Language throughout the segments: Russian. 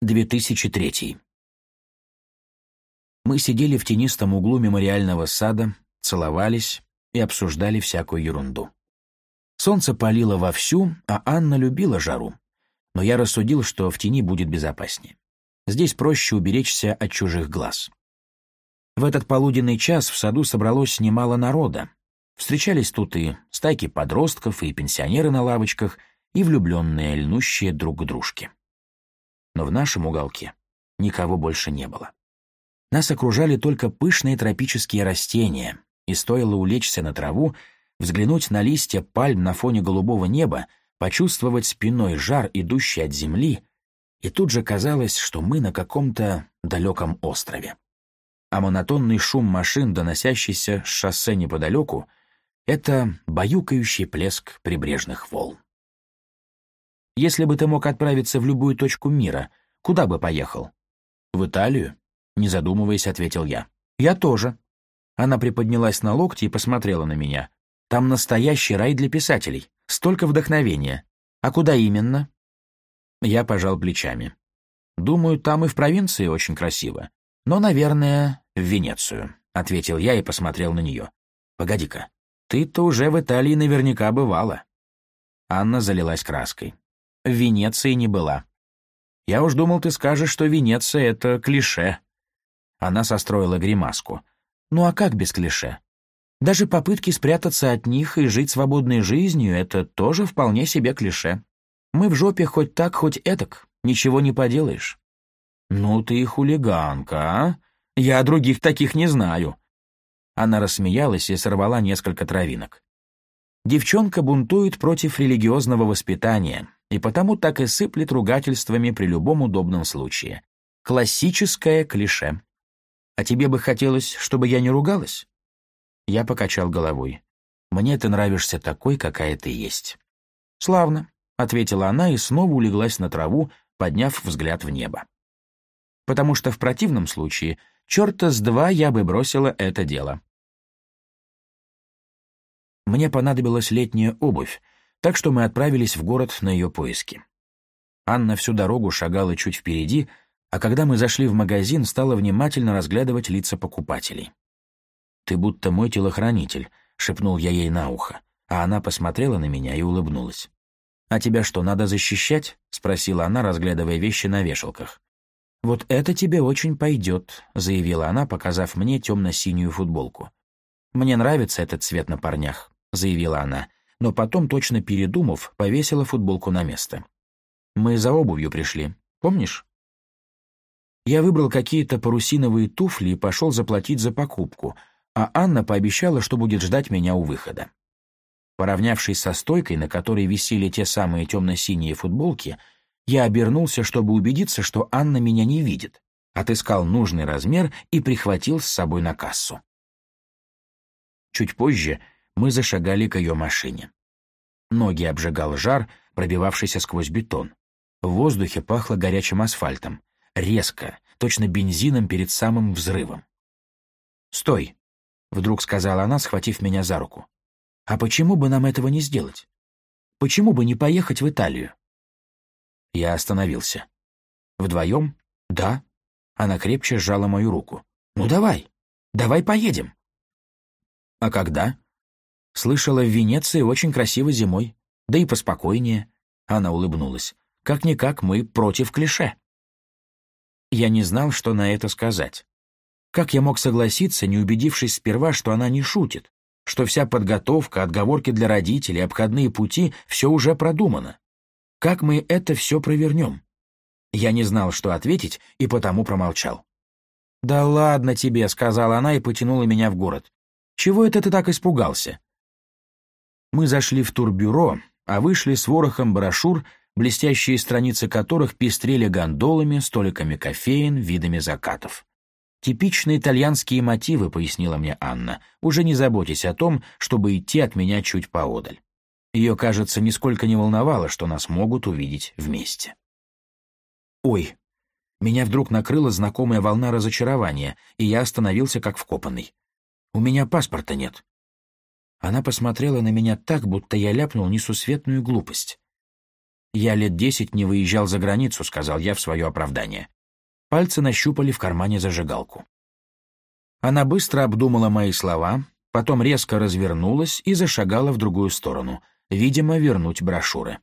2003. Мы сидели в тенистом углу мемориального сада, целовались и обсуждали всякую ерунду. Солнце палило вовсю, а Анна любила жару. Но я рассудил, что в тени будет безопаснее. Здесь проще уберечься от чужих глаз. В этот полуденный час в саду собралось немало народа. Встречались тут и стайки подростков, и пенсионеры на лавочках, и влюбленные, льнущие друг к дружке но в нашем уголке никого больше не было. Нас окружали только пышные тропические растения, и стоило улечься на траву, взглянуть на листья пальм на фоне голубого неба, почувствовать спиной жар, идущий от земли, и тут же казалось, что мы на каком-то далеком острове. А монотонный шум машин, доносящийся с шоссе неподалеку, это баюкающий плеск прибрежных волн. Если бы ты мог отправиться в любую точку мира, куда бы поехал? В Италию? Не задумываясь, ответил я. Я тоже. Она приподнялась на локти и посмотрела на меня. Там настоящий рай для писателей. Столько вдохновения. А куда именно? Я пожал плечами. Думаю, там и в провинции очень красиво. Но, наверное, в Венецию, ответил я и посмотрел на нее. Погоди-ка, ты-то уже в Италии наверняка бывала. Анна залилась краской в Венеции не была. Я уж думал, ты скажешь, что Венеция — это клише. Она состроила гримаску. Ну а как без клише? Даже попытки спрятаться от них и жить свободной жизнью — это тоже вполне себе клише. Мы в жопе хоть так, хоть этак, ничего не поделаешь. Ну ты и хулиганка, а? Я других таких не знаю. Она рассмеялась и сорвала несколько травинок. Девчонка бунтует против религиозного воспитания, и потому так и сыплет ругательствами при любом удобном случае. Классическое клише. «А тебе бы хотелось, чтобы я не ругалась?» Я покачал головой. «Мне ты нравишься такой, какая ты есть». «Славно», — ответила она и снова улеглась на траву, подняв взгляд в небо. «Потому что в противном случае, черта с два я бы бросила это дело». Мне понадобилась летняя обувь, так что мы отправились в город на ее поиски. Анна всю дорогу шагала чуть впереди, а когда мы зашли в магазин, стала внимательно разглядывать лица покупателей. «Ты будто мой телохранитель», — шепнул я ей на ухо, а она посмотрела на меня и улыбнулась. «А тебя что, надо защищать?» — спросила она, разглядывая вещи на вешалках. «Вот это тебе очень пойдет», — заявила она, показав мне темно-синюю футболку. «Мне нравится этот цвет на парнях», — заявила она, но потом, точно передумав, повесила футболку на место. «Мы за обувью пришли, помнишь?» Я выбрал какие-то парусиновые туфли и пошел заплатить за покупку, а Анна пообещала, что будет ждать меня у выхода. Поравнявшись со стойкой, на которой висели те самые темно-синие футболки, я обернулся, чтобы убедиться, что Анна меня не видит, отыскал нужный размер и прихватил с собой на кассу. Чуть позже мы зашагали к ее машине. Ноги обжигал жар, пробивавшийся сквозь бетон. В воздухе пахло горячим асфальтом. Резко, точно бензином перед самым взрывом. «Стой!» — вдруг сказала она, схватив меня за руку. «А почему бы нам этого не сделать? Почему бы не поехать в Италию?» Я остановился. «Вдвоем? Да». Она крепче сжала мою руку. «Ну давай! Давай поедем!» «А когда?» Слышала, в Венеции очень красиво зимой. Да и поспокойнее». Она улыбнулась. «Как-никак мы против клише». Я не знал, что на это сказать. Как я мог согласиться, не убедившись сперва, что она не шутит, что вся подготовка, отговорки для родителей, обходные пути — все уже продумано? Как мы это все провернем? Я не знал, что ответить, и потому промолчал. «Да ладно тебе», — сказала она и потянула меня в город. «Чего это ты так испугался? Мы зашли в турбюро, а вышли с ворохом брошюр, блестящие страницы которых пестрели гондолами, столиками кофеин, видами закатов. «Типичные итальянские мотивы», — пояснила мне Анна, «уже не заботясь о том, чтобы идти от меня чуть поодаль». Ее, кажется, нисколько не волновало, что нас могут увидеть вместе. «Ой!» Меня вдруг накрыла знакомая волна разочарования, и я остановился как вкопанный. «У меня паспорта нет. Она посмотрела на меня так, будто я ляпнул несусветную глупость. «Я лет десять не выезжал за границу», — сказал я в свое оправдание. Пальцы нащупали в кармане зажигалку. Она быстро обдумала мои слова, потом резко развернулась и зашагала в другую сторону, видимо, вернуть брошюры.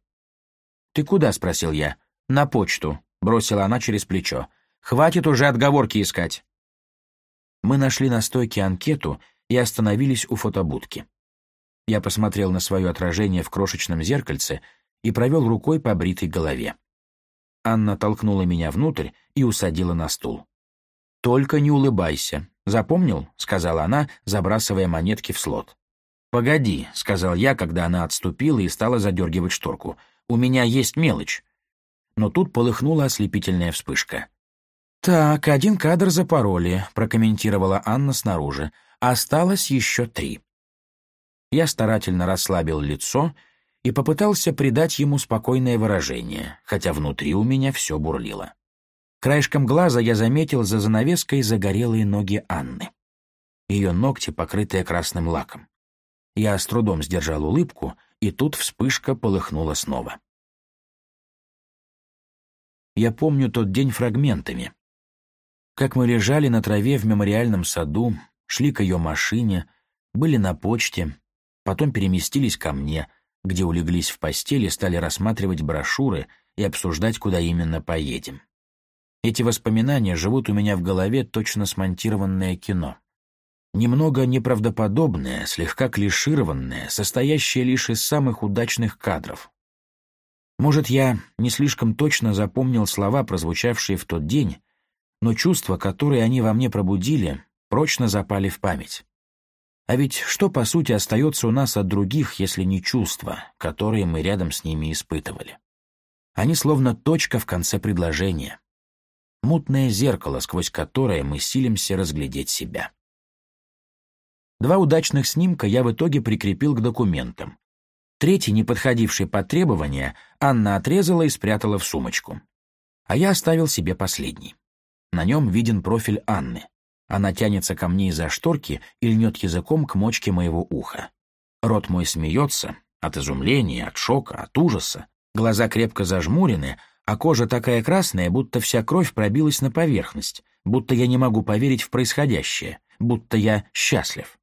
«Ты куда?» — спросил я. «На почту», — бросила она через плечо. «Хватит уже отговорки искать». Мы нашли на стойке анкету и остановились у фотобудки. Я посмотрел на свое отражение в крошечном зеркальце и провел рукой по бритой голове. Анна толкнула меня внутрь и усадила на стул. «Только не улыбайся. Запомнил?» — сказала она, забрасывая монетки в слот. «Погоди», — сказал я, когда она отступила и стала задергивать шторку. «У меня есть мелочь». Но тут полыхнула ослепительная вспышка. «Так, один кадр за пароли, — прокомментировала Анна снаружи. «Осталось еще три». Я старательно расслабил лицо и попытался придать ему спокойное выражение, хотя внутри у меня все бурлило. Краешком глаза я заметил за занавеской загорелые ноги Анны. Ее ногти, покрытые красным лаком. Я с трудом сдержал улыбку, и тут вспышка полыхнула снова. Я помню тот день фрагментами. Как мы лежали на траве в мемориальном саду, шли к ее машине, были на почте, потом переместились ко мне, где улеглись в постели, стали рассматривать брошюры и обсуждать, куда именно поедем. Эти воспоминания живут у меня в голове точно смонтированное кино. Немного неправдоподобное, слегка клишированное, состоящее лишь из самых удачных кадров. Может, я не слишком точно запомнил слова, прозвучавшие в тот день, но чувства, которые они во мне пробудили, прочно запали в память. А ведь что, по сути, остается у нас от других, если не чувства, которые мы рядом с ними испытывали? Они словно точка в конце предложения. Мутное зеркало, сквозь которое мы силимся разглядеть себя. Два удачных снимка я в итоге прикрепил к документам. Третий, не подходивший по требования, Анна отрезала и спрятала в сумочку. А я оставил себе последний. На нем виден профиль Анны. Она тянется ко мне из-за шторки и льнет языком к мочке моего уха. Рот мой смеется от изумления, от шока, от ужаса. Глаза крепко зажмурены, а кожа такая красная, будто вся кровь пробилась на поверхность, будто я не могу поверить в происходящее, будто я счастлив.